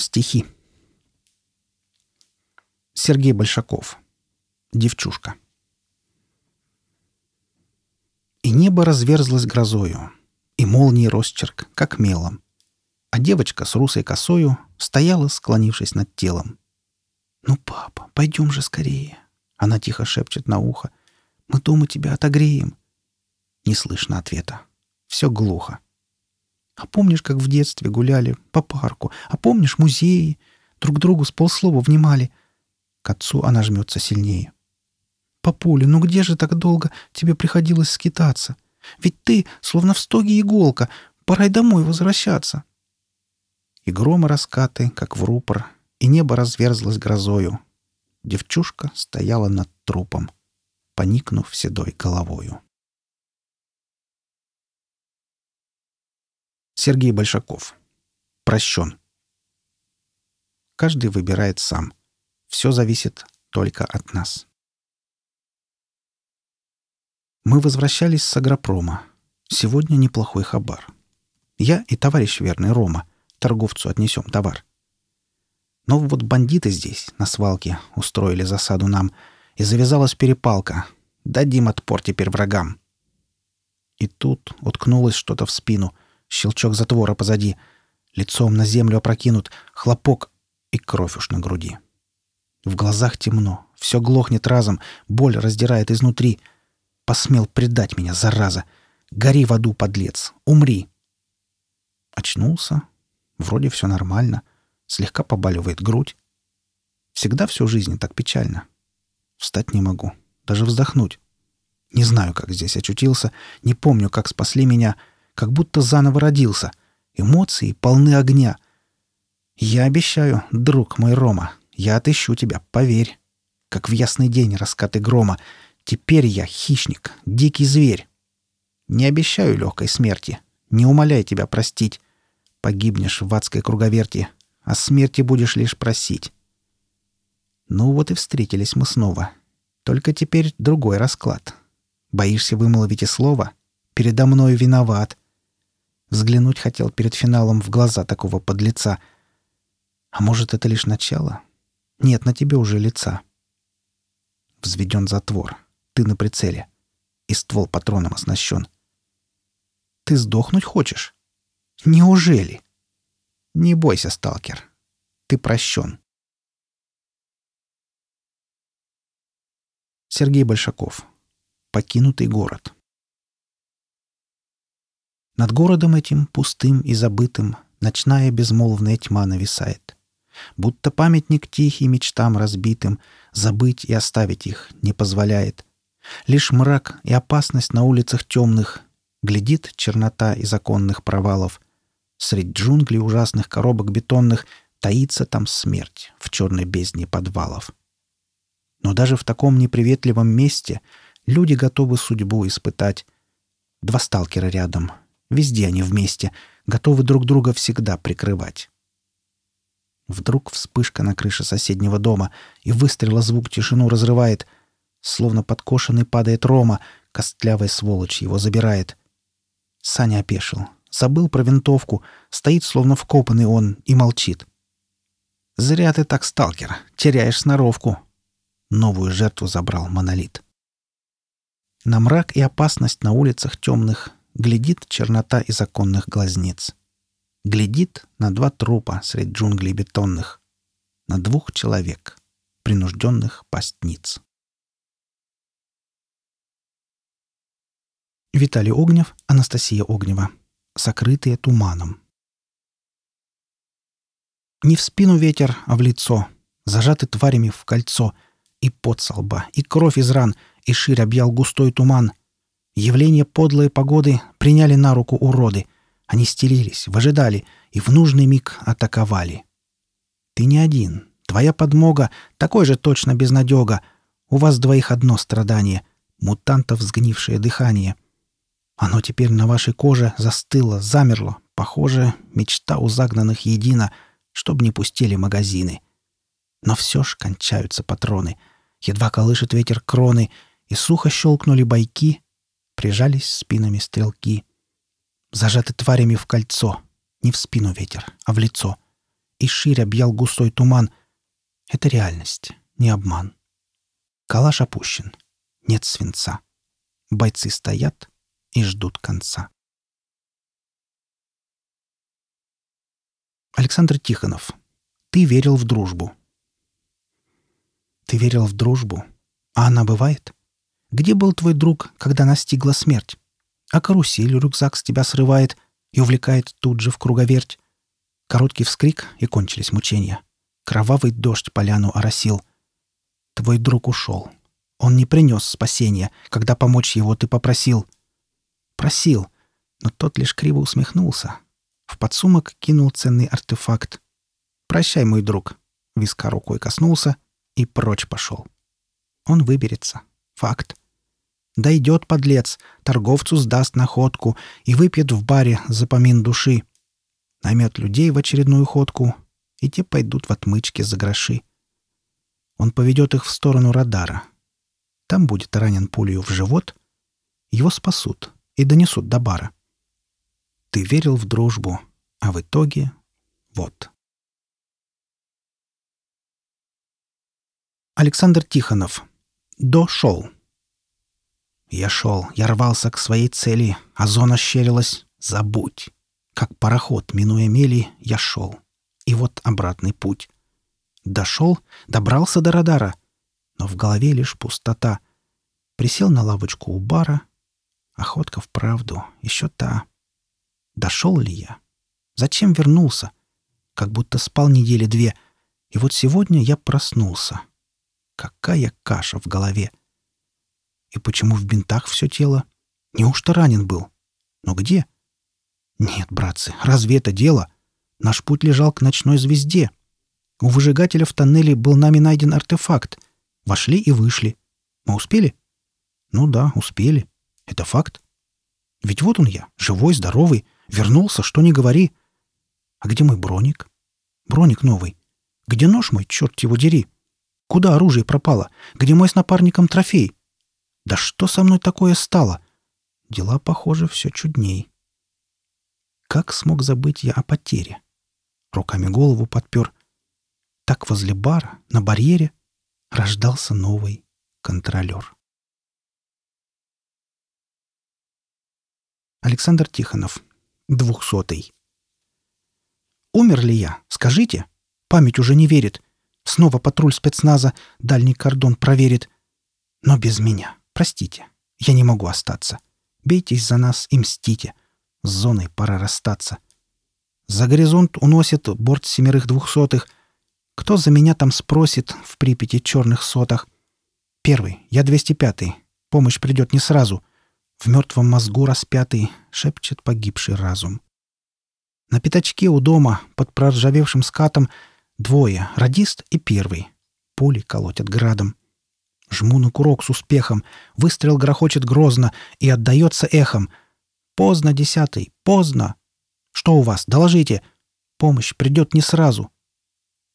Стихи. Сергей Большаков. Девчушка. И небо разверзлось грозою, и молнии росчерк, как мелом. А девочка с русой косою стояла, склонившись над телом. «Ну, папа, пойдем же скорее!» Она тихо шепчет на ухо. «Мы дома тебя отогреем!» Не слышно ответа. Все глухо. А помнишь, как в детстве гуляли по парку? А помнишь музеи? Друг другу с полслова внимали. К отцу она жмется сильнее. «Папуля, ну где же так долго тебе приходилось скитаться? Ведь ты, словно в стоге иголка, пора и домой возвращаться». И громы раскаты, как в рупор, и небо разверзлось грозою. Девчушка стояла над трупом, поникнув седой головою. Сергей Большаков. Прощен. Каждый выбирает сам. Все зависит только от нас. Мы возвращались с агропрома. Сегодня неплохой хабар. Я и товарищ верный Рома. Торговцу отнесем товар. Но вот бандиты здесь, на свалке, устроили засаду нам, и завязалась перепалка. Дадим отпор теперь врагам. И тут уткнулось что-то в спину — Щелчок затвора позади. Лицом на землю опрокинут. Хлопок и кровь уж на груди. В глазах темно. Все глохнет разом. Боль раздирает изнутри. Посмел предать меня, зараза. Гори в аду, подлец. Умри. Очнулся. Вроде все нормально. Слегка побаливает грудь. Всегда всю жизнь так печально. Встать не могу. Даже вздохнуть. Не знаю, как здесь очутился. Не помню, как спасли меня — как будто заново родился. Эмоции полны огня. Я обещаю, друг мой Рома, я отыщу тебя, поверь. Как в ясный день раскаты грома. Теперь я хищник, дикий зверь. Не обещаю легкой смерти, не умоляй тебя простить. Погибнешь в адской круговерти, а смерти будешь лишь просить. Ну вот и встретились мы снова. Только теперь другой расклад. Боишься вымолвить и слово? Передо мной виноват. Взглянуть хотел перед финалом в глаза такого подлеца. А может, это лишь начало? Нет, на тебе уже лица. Взведен затвор. Ты на прицеле. И ствол патроном оснащен. Ты сдохнуть хочешь? Неужели? Не бойся, сталкер. Ты прощен. Сергей Большаков. Покинутый город. Над городом этим, пустым и забытым, ночная безмолвная тьма нависает. Будто памятник тихий мечтам разбитым, забыть и оставить их не позволяет. Лишь мрак и опасность на улицах темных, глядит чернота из оконных провалов. Средь джунглей ужасных коробок бетонных таится там смерть в черной бездне подвалов. Но даже в таком неприветливом месте люди готовы судьбу испытать. Два сталкера рядом, Везде они вместе, готовы друг друга всегда прикрывать. Вдруг вспышка на крыше соседнего дома, и выстрела звук тишину разрывает. Словно подкошенный падает Рома, костлявая сволочь его забирает. Саня опешил. Забыл про винтовку, стоит словно вкопанный он и молчит. «Зря ты так, сталкер, теряешь сноровку». Новую жертву забрал монолит. На мрак и опасность на улицах темных глядит чернота из оконных глазниц. Глядит на два трупа средь джунглей бетонных, на двух человек, принужденных пастниц. Виталий Огнев, Анастасия Огнева. Сокрытые туманом. Не в спину ветер, а в лицо. Зажаты тварями в кольцо. И пот лба, и кровь из ран, и ширь объял густой туман. Явление подлой погоды приняли на руку уроды. Они стелились, выжидали и в нужный миг атаковали. Ты не один. Твоя подмога такой же точно безнадега. У вас двоих одно страдание — мутантов сгнившее дыхание. Оно теперь на вашей коже застыло, замерло. Похоже, мечта у загнанных едина, чтоб не пустили магазины. Но все ж кончаются патроны. Едва колышет ветер кроны, и сухо щелкнули бойки, прижались спинами стрелки. Зажаты тварями в кольцо. Не в спину ветер, а в лицо. и ширь объял густой туман. Это реальность, не обман. Калаш опущен. Нет свинца. Бойцы стоят и ждут конца. Александр Тихонов. Ты верил в дружбу. Ты верил в дружбу? А она бывает? Где был твой друг, когда настигла смерть? А карусель рюкзак с тебя срывает и увлекает тут же в круговерть. Короткий вскрик, и кончились мучения. Кровавый дождь поляну оросил. Твой друг ушел. Он не принес спасения, когда помочь его ты попросил. Просил, но тот лишь криво усмехнулся. В подсумок кинул ценный артефакт. «Прощай, мой друг!» Виска рукой коснулся и прочь пошел. Он выберется. Факт. Дойдет подлец, торговцу сдаст находку и выпьет в баре за помин души. Наймет людей в очередную ходку, и те пойдут в отмычке за гроши. Он поведет их в сторону радара. Там будет ранен пулею в живот. Его спасут и донесут до бара. Ты верил в дружбу, а в итоге — вот. Александр Тихонов. Дошел. Я шел, я рвался к своей цели, а зона щерилась «Забудь». Как пароход, минуя мели, я шел. И вот обратный путь. Дошел, добрался до радара, но в голове лишь пустота. Присел на лавочку у бара. Охотка вправду, еще та. Дошел ли я? Зачем вернулся? Как будто спал недели две. И вот сегодня я проснулся. Какая каша в голове! — и почему в бинтах все тело? Неужто ранен был? Но где? Нет, братцы, разве это дело? Наш путь лежал к ночной звезде. У выжигателя в тоннеле был нами найден артефакт. Вошли и вышли. Мы успели? Ну да, успели. Это факт. Ведь вот он я, живой, здоровый, вернулся, что не говори. А где мой броник? Броник новый. Где нож мой, черт его дери? Куда оружие пропало? Где мой с напарником трофей? Да что со мной такое стало? Дела, похоже, все чудней. Как смог забыть я о потере? Руками голову подпер. Так возле бара, на барьере, рождался новый контролер. Александр Тихонов. Двухсотый. Умер ли я? Скажите. Память уже не верит. Снова патруль спецназа дальний кордон проверит. Но без меня. Простите, я не могу остаться. Бейтесь за нас и мстите. С зоной пора расстаться. За горизонт уносит борт семерых двухсотых. Кто за меня там спросит в Припяти черных сотах? Первый, я 205-й. Помощь придет не сразу. В мертвом мозгу распятый шепчет погибший разум. На пятачке у дома, под проржавевшим скатом, двое, радист и первый. Пули колотят градом. Жму на курок с успехом. Выстрел грохочет грозно и отдается эхом. «Поздно, десятый, поздно!» «Что у вас? Доложите!» «Помощь придет не сразу!»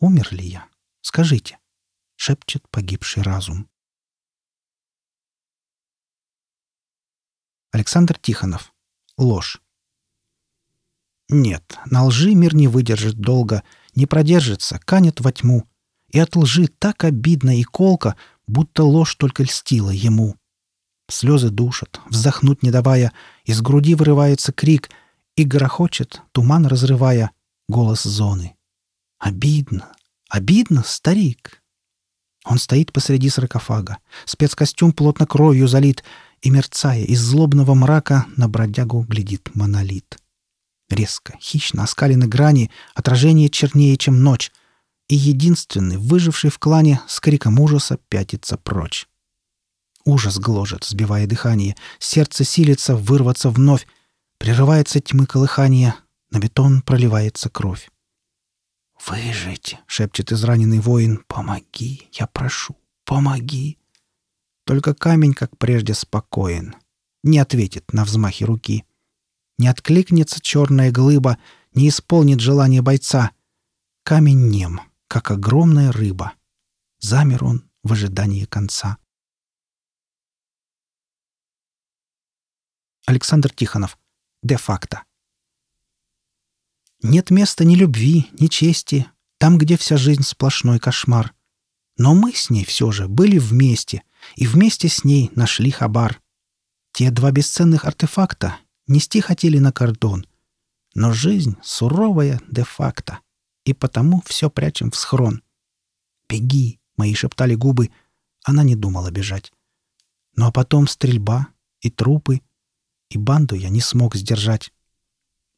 «Умер ли я? Скажите!» — шепчет погибший разум. Александр Тихонов. Ложь. Нет, на лжи мир не выдержит долго, не продержится, канет во тьму. И от лжи так обидно и колко, будто ложь только льстила ему. Слезы душат, вздохнуть не давая, из груди вырывается крик, и грохочет, туман разрывая, голос зоны. Обидно, обидно, старик. Он стоит посреди саркофага, спецкостюм плотно кровью залит, и, мерцая из злобного мрака, на бродягу глядит монолит. Резко, хищно оскалены грани, отражение чернее, чем ночь, и единственный, выживший в клане, с криком ужаса пятится прочь. Ужас гложет, сбивая дыхание, сердце силится вырваться вновь, прерывается тьмы колыхания, на бетон проливается кровь. «Выжить!» — шепчет израненный воин. «Помоги! Я прошу! Помоги!» Только камень, как прежде, спокоен. Не ответит на взмахи руки. Не откликнется черная глыба, не исполнит желание бойца. Камень нем, как огромная рыба. Замер он в ожидании конца. Александр Тихонов. Де-факто. Нет места ни любви, ни чести, там, где вся жизнь сплошной кошмар. Но мы с ней все же были вместе, и вместе с ней нашли хабар. Те два бесценных артефакта нести хотели на кордон. Но жизнь суровая де-факто, и потому все прячем в схрон. «Беги!» — мои шептали губы. Она не думала бежать. Ну а потом стрельба и трупы, и банду я не смог сдержать.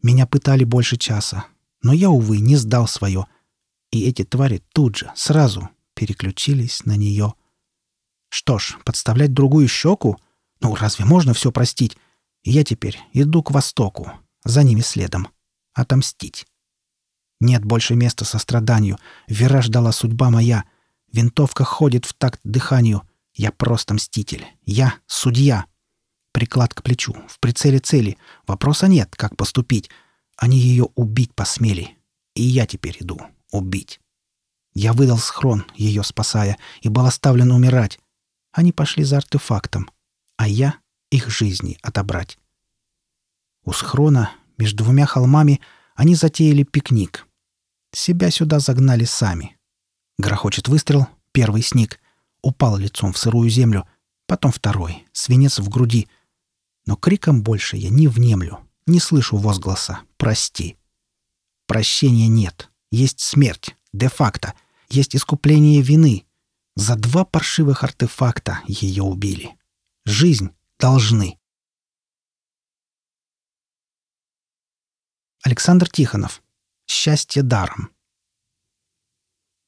Меня пытали больше часа, но я, увы, не сдал свое. И эти твари тут же, сразу, переключились на нее. Что ж, подставлять другую щеку? Ну, разве можно все простить? Я теперь иду к востоку, за ними следом. Отомстить. Нет больше места состраданию. Вера ждала судьба моя. Винтовка ходит в такт дыханию. Я просто мститель. Я судья. Приклад к плечу, в прицеле цели. Вопроса нет, как поступить. Они ее убить посмели. И я теперь иду убить. Я выдал схрон, ее спасая, и был оставлен умирать. Они пошли за артефактом, а я их жизни отобрать. У схрона, между двумя холмами, они затеяли пикник. Себя сюда загнали сами. Грохочет выстрел, первый сник. Упал лицом в сырую землю, потом второй, свинец в груди — но криком больше я не внемлю, не слышу возгласа «Прости». Прощения нет. Есть смерть, де-факто. Есть искупление вины. За два паршивых артефакта ее убили. Жизнь должны. Александр Тихонов. Счастье даром.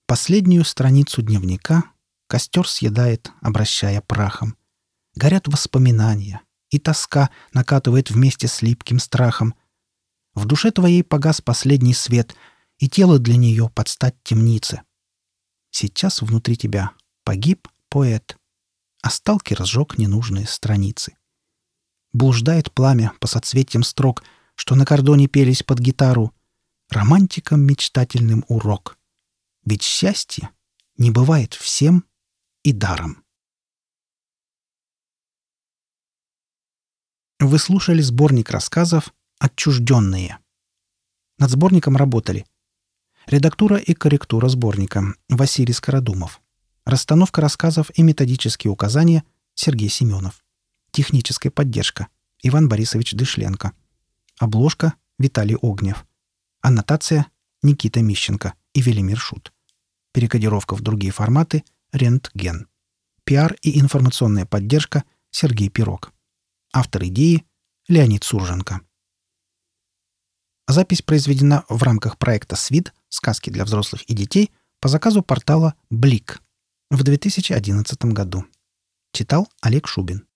Последнюю страницу дневника костер съедает, обращая прахом. Горят воспоминания, и тоска накатывает вместе с липким страхом. В душе твоей погас последний свет, и тело для нее под стать темнице. Сейчас внутри тебя погиб поэт, а сталкер сжег ненужные страницы. Блуждает пламя по соцветиям строк, что на кордоне пелись под гитару. Романтикам мечтательным урок. Ведь счастье не бывает всем и даром. Вы слушали сборник рассказов «Отчужденные». Над сборником работали редактура и корректура сборника Василий Скородумов, расстановка рассказов и методические указания Сергей Семенов, техническая поддержка Иван Борисович Дышленко, обложка Виталий Огнев, аннотация Никита Мищенко и Велимир Шут, перекодировка в другие форматы Рентген, пиар и информационная поддержка Сергей Пирог. Автор идеи – Леонид Сурженко. Запись произведена в рамках проекта «СВИД. Сказки для взрослых и детей» по заказу портала «Блик» в 2011 году. Читал Олег Шубин.